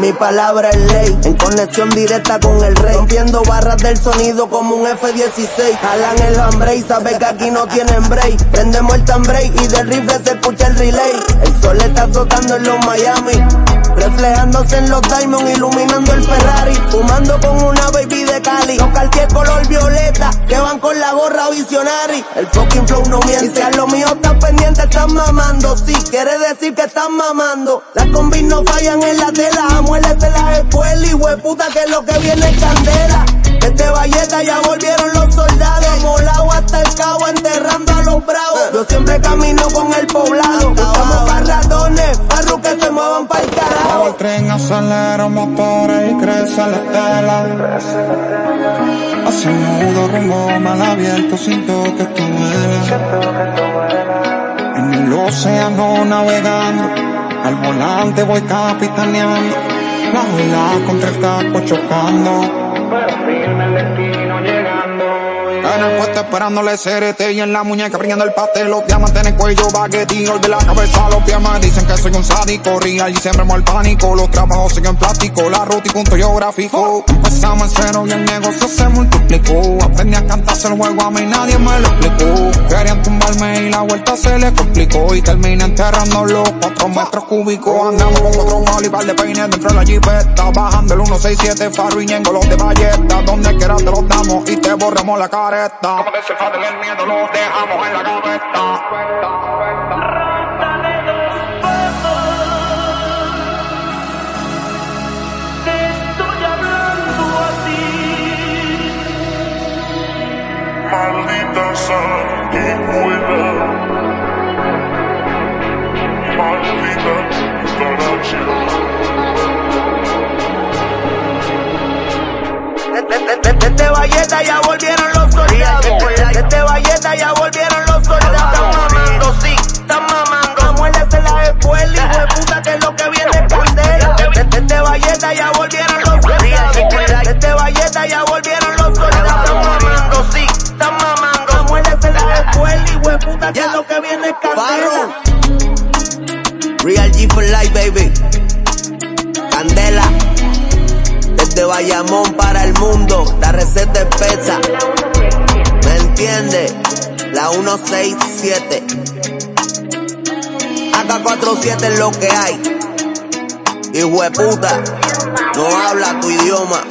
Mi palabra es ley, en conexión directa con el rey. Rompiendo barras del sonido como un F-16. Jalan el handbrake, sabe que aquí no tienen break. Prendemos el break y del rifle se escucha el relay. El sol está azotando en los Miami. Reflejándose en los diamonds, iluminando el Ferrari. Fumando con una baby de Cali. Los cartier color violeta, que van con la gorra visionary. El fucking flow no miente. Si lo mío está pendiente, están mamando. Sí, quiere decir que están mamando. Las combis no fallan en la tela. Amuélete las escuelas y hueputa que lo que viene es candela. Este valleta ya volvieron los soldados. Molado hasta el cabo enterrando a los bravos. Yo siempre camino con el poblado. Tren acelera motores y crece la estela. Así mudo rumbo mal abierto, siento que tú vuelas. En el océano navegando, al volante voy capitaneando. La ola contra el capo chocando. Pero firme. En el puesto esperándole CRT y en la muñeca brillando el pastel, los diamantes en el cuello, baguetillo de la cabeza. Los pies me dicen que soy un sádico, real y siempre el pánico, los trabajos siguen plástico, la ruta y punto geográfico. Empezamos en cero y el negocio se multiplicó, aprendí a cantarse el juego, a mí nadie me lo explicó. Querían tumbarme y la vuelta se les complicó. Y terminé enterrando los cuatro metros cúbicos. Andamos con cuatro mal y par de peines dentro de la jipeta, bajando el 167 farro y ñengo los de balleta, donde quiera te los damos y te borramos la cara Como en el miedo lo dejamos en la gaveta. Rata de dos Te estoy hablando a ti. Maldita sanguijuela. Real G for life, baby. Candela. Desde Bayamón para el mundo, la receta es pesa. ¿Me entiende? La 167. AK47 es lo que hay. Hijo de puta, no habla tu idioma.